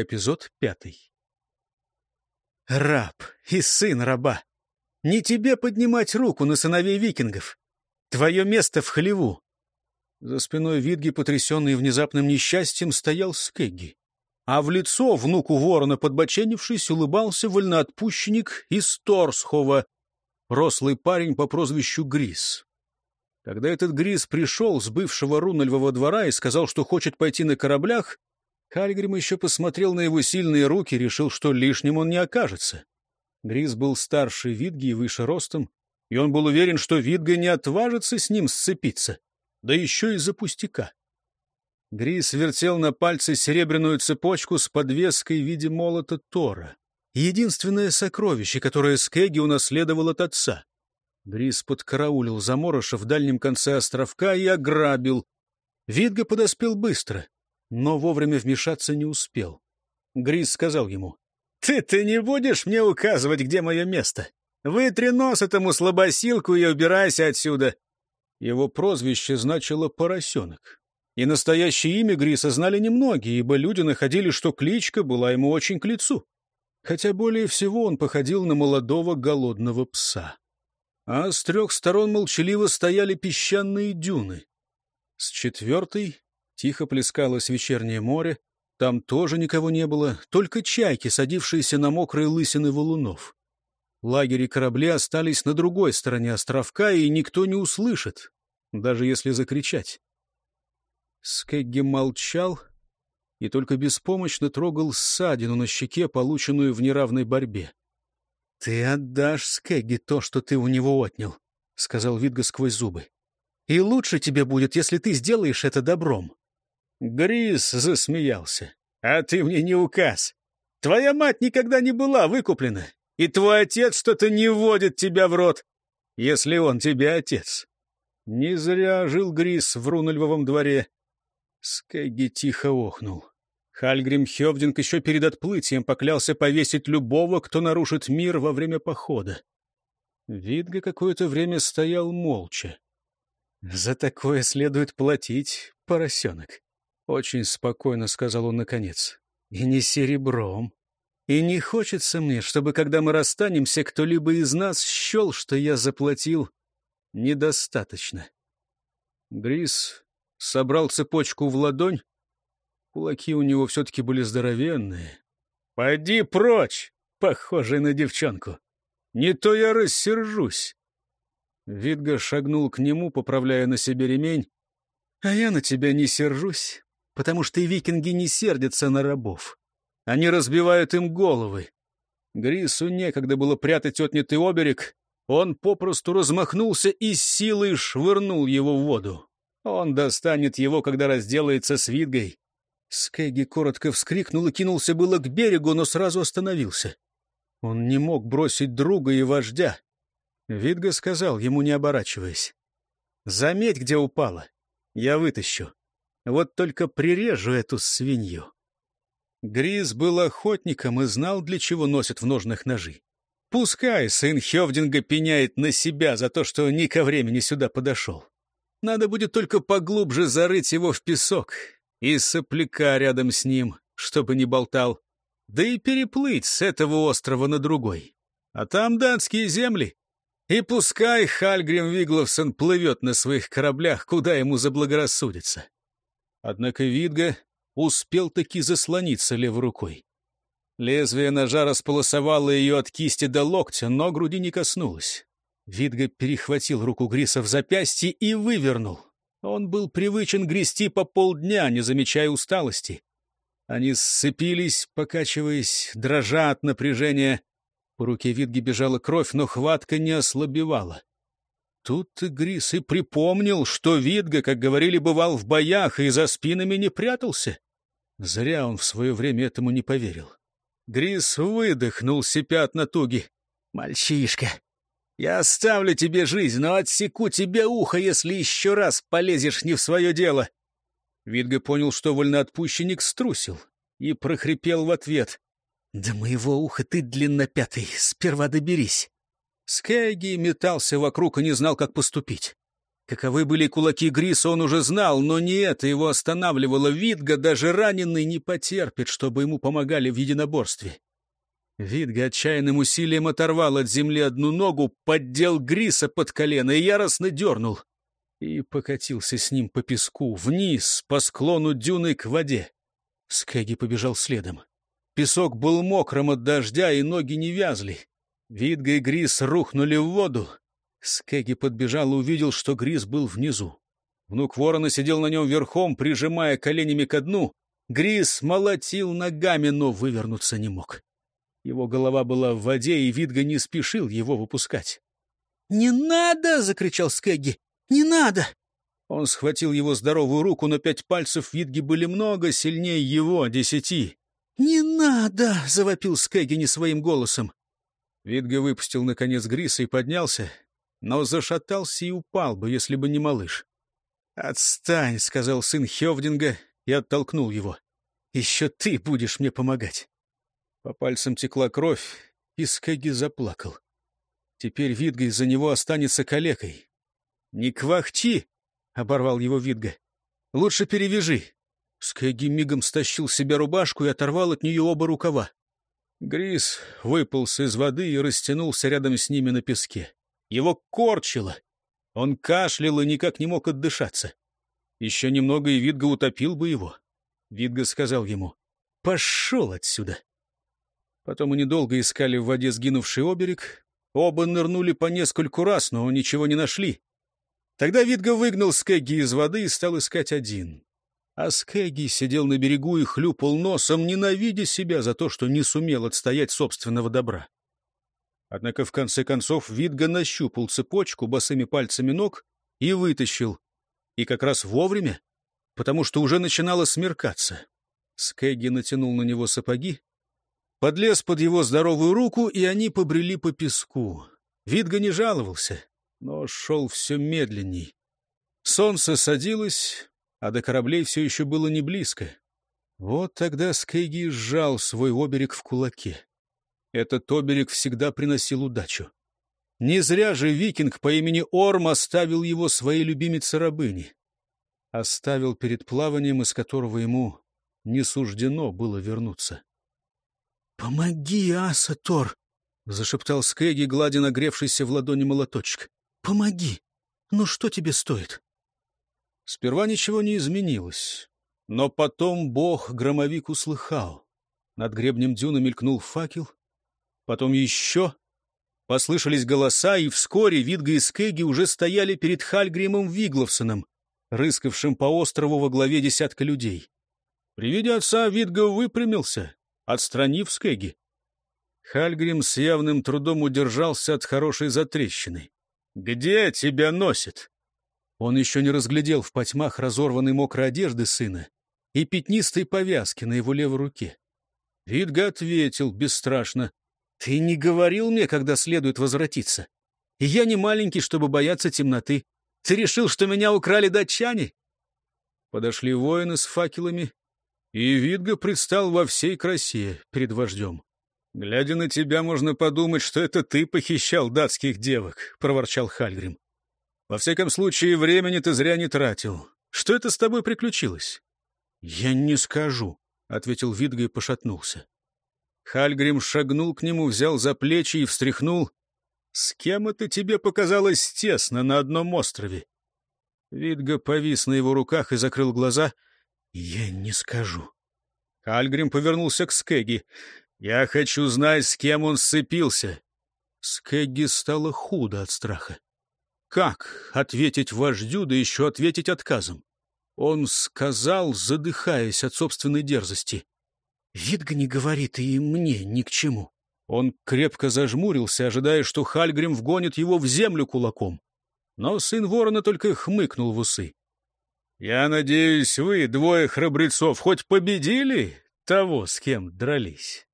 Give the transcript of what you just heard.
Эпизод пятый. Раб и сын раба. Не тебе поднимать руку на сыновей викингов. Твое место в хлеву. За спиной Видги, потрясенный внезапным несчастьем, стоял Скегги. А в лицо внуку ворона, подбоченившись, улыбался вольноотпущенник из Торсхова, рослый парень по прозвищу Грис. Когда этот Грис пришел с бывшего Рунальвого двора и сказал, что хочет пойти на кораблях, Хальгрим еще посмотрел на его сильные руки и решил, что лишним он не окажется. Грис был старше Видги и выше ростом, и он был уверен, что Видга не отважится с ним сцепиться, да еще из-за пустяка. Грис вертел на пальце серебряную цепочку с подвеской в виде молота Тора. Единственное сокровище, которое Скеги унаследовал от отца. Грис подкараулил заморыша в дальнем конце островка и ограбил. Видга подоспел быстро но вовремя вмешаться не успел. Грис сказал ему, «Ты-то не будешь мне указывать, где мое место? Вытри нос этому слабосилку и убирайся отсюда!» Его прозвище значило «поросенок». И настоящее имя Гриса знали немногие, ибо люди находили, что кличка была ему очень к лицу. Хотя более всего он походил на молодого голодного пса. А с трех сторон молчаливо стояли песчаные дюны. С четвертой Тихо плескалось вечернее море. Там тоже никого не было, только чайки, садившиеся на мокрые лысины валунов. Лагерь и корабли остались на другой стороне островка, и никто не услышит, даже если закричать. Скегги молчал и только беспомощно трогал ссадину на щеке, полученную в неравной борьбе. — Ты отдашь Скегги то, что ты у него отнял, — сказал Видга сквозь зубы. — И лучше тебе будет, если ты сделаешь это добром. Грис засмеялся. «А ты мне не указ. Твоя мать никогда не была выкуплена, и твой отец что-то не вводит тебя в рот, если он тебе отец». Не зря жил Грис в Рунальвовом дворе. Скайги тихо охнул. Хальгрим Хевдинг еще перед отплытием поклялся повесить любого, кто нарушит мир во время похода. Видга какое-то время стоял молча. «За такое следует платить, поросенок», очень спокойно сказал он наконец. И не серебром. И не хочется мне, чтобы, когда мы расстанемся, кто-либо из нас счел, что я заплатил недостаточно. Грис собрал цепочку в ладонь. Кулаки у него все-таки были здоровенные. «Пойди прочь, похожий на девчонку! Не то я рассержусь!» Видга шагнул к нему, поправляя на себе ремень. «А я на тебя не сержусь потому что викинги не сердятся на рабов. Они разбивают им головы. Грису некогда было прятать отнятый оберег. Он попросту размахнулся и с силой швырнул его в воду. Он достанет его, когда разделается с Видгой. Скеги коротко вскрикнул и кинулся было к берегу, но сразу остановился. Он не мог бросить друга и вождя. Видга сказал, ему не оборачиваясь. «Заметь, где упала. Я вытащу. Вот только прирежу эту свинью. Гриз был охотником и знал, для чего носят в ножных ножи. Пускай сын Хевдинга пеняет на себя за то, что не ко времени сюда подошел. Надо будет только поглубже зарыть его в песок и сопляка рядом с ним, чтобы не болтал, да и переплыть с этого острова на другой. А там датские земли. И пускай Хальгрим Вигловсон плывет на своих кораблях, куда ему заблагорассудится. Однако Видга успел таки заслониться левой рукой. Лезвие ножа располосовало ее от кисти до локтя, но груди не коснулось. Видга перехватил руку Гриса в запястье и вывернул. Он был привычен грести по полдня, не замечая усталости. Они сцепились, покачиваясь, дрожа от напряжения. По руке Видги бежала кровь, но хватка не ослабевала. Тут Грис и припомнил, что Видга, как говорили, бывал в боях и за спинами не прятался. Зря он в свое время этому не поверил. Грис выдохнул, сипя от натуги. «Мальчишка, я оставлю тебе жизнь, но отсеку тебе ухо, если еще раз полезешь не в свое дело». Видга понял, что вольноотпущенник струсил, и прохрипел в ответ. «Да моего уха ты длиннопятый, сперва доберись». Скайги метался вокруг и не знал, как поступить. Каковы были кулаки Гриса, он уже знал, но не это его останавливало. Видга, даже раненый, не потерпит, чтобы ему помогали в единоборстве. Видга отчаянным усилием оторвал от земли одну ногу, поддел Гриса под колено и яростно дернул. И покатился с ним по песку, вниз, по склону дюны к воде. Скеги побежал следом. Песок был мокрым от дождя, и ноги не вязли. Видга и Грис рухнули в воду. Скеги подбежал и увидел, что Грис был внизу. Внук ворона сидел на нем верхом, прижимая коленями ко дну. Грис молотил ногами, но вывернуться не мог. Его голова была в воде, и Видга не спешил его выпускать. «Не надо!» — закричал Скеги. «Не надо!» Он схватил его здоровую руку, но пять пальцев Видги были много сильнее его, десяти. «Не надо!» — завопил Скеги не своим голосом. Видга выпустил, наконец, Гриса и поднялся, но зашатался и упал бы, если бы не малыш. «Отстань!» — сказал сын Хевдинга и оттолкнул его. «Еще ты будешь мне помогать!» По пальцам текла кровь, и Скеги заплакал. Теперь Видга из-за него останется калекой. «Не квахчи!» — оборвал его Видга. «Лучше перевяжи!» Скеги мигом стащил себе рубашку и оторвал от нее оба рукава. Грис выполз из воды и растянулся рядом с ними на песке. Его корчило. Он кашлял и никак не мог отдышаться. Еще немного, и Видга утопил бы его. Видга сказал ему, «Пошел отсюда!» Потом они долго искали в воде сгинувший оберег. Оба нырнули по нескольку раз, но ничего не нашли. Тогда Видга выгнал Скегги из воды и стал искать один. А Скэгги сидел на берегу и хлюпал носом, ненавидя себя за то, что не сумел отстоять собственного добра. Однако в конце концов Видга нащупал цепочку босыми пальцами ног и вытащил. И как раз вовремя, потому что уже начинало смеркаться. Скэгги натянул на него сапоги, подлез под его здоровую руку, и они побрели по песку. Видга не жаловался, но шел все медленней. Солнце садилось, а до кораблей все еще было не близко. Вот тогда Скейги сжал свой оберег в кулаке. Этот оберег всегда приносил удачу. Не зря же викинг по имени Орм оставил его своей любимице-рабыне. Оставил перед плаванием, из которого ему не суждено было вернуться. — Помоги, Аса, Тор! — зашептал Скеги, гладя нагревшийся в ладони молоточек. — Помоги! Ну что тебе стоит? Сперва ничего не изменилось, но потом бог-громовик услыхал. Над гребнем дюна мелькнул факел, потом еще. Послышались голоса, и вскоре Видга и Скеги уже стояли перед Хальгримом Вигловсоном, рыскавшим по острову во главе десятка людей. При виде отца Видга выпрямился, отстранив Скеги. Хальгрим с явным трудом удержался от хорошей затрещины. «Где тебя носит?» Он еще не разглядел в потьмах разорванной мокрой одежды сына и пятнистой повязки на его левой руке. Видга ответил бесстрашно. — Ты не говорил мне, когда следует возвратиться. И я не маленький, чтобы бояться темноты. Ты решил, что меня украли датчане? Подошли воины с факелами, и Видга предстал во всей красе перед вождем. — Глядя на тебя, можно подумать, что это ты похищал датских девок, — проворчал Хальгрим. Во всяком случае, времени ты зря не тратил. Что это с тобой приключилось? — Я не скажу, — ответил Видга и пошатнулся. Хальгрим шагнул к нему, взял за плечи и встряхнул. — С кем это тебе показалось тесно на одном острове? Видга повис на его руках и закрыл глаза. — Я не скажу. Хальгрим повернулся к Скеги. — Я хочу знать, с кем он сцепился. Скегги стало худо от страха. Как ответить вождю, да еще ответить отказом? Он сказал, задыхаясь от собственной дерзости. «Видга не говорит, и мне ни к чему». Он крепко зажмурился, ожидая, что Хальгрим вгонит его в землю кулаком. Но сын ворона только хмыкнул в усы. «Я надеюсь, вы, двое храбрецов, хоть победили того, с кем дрались?»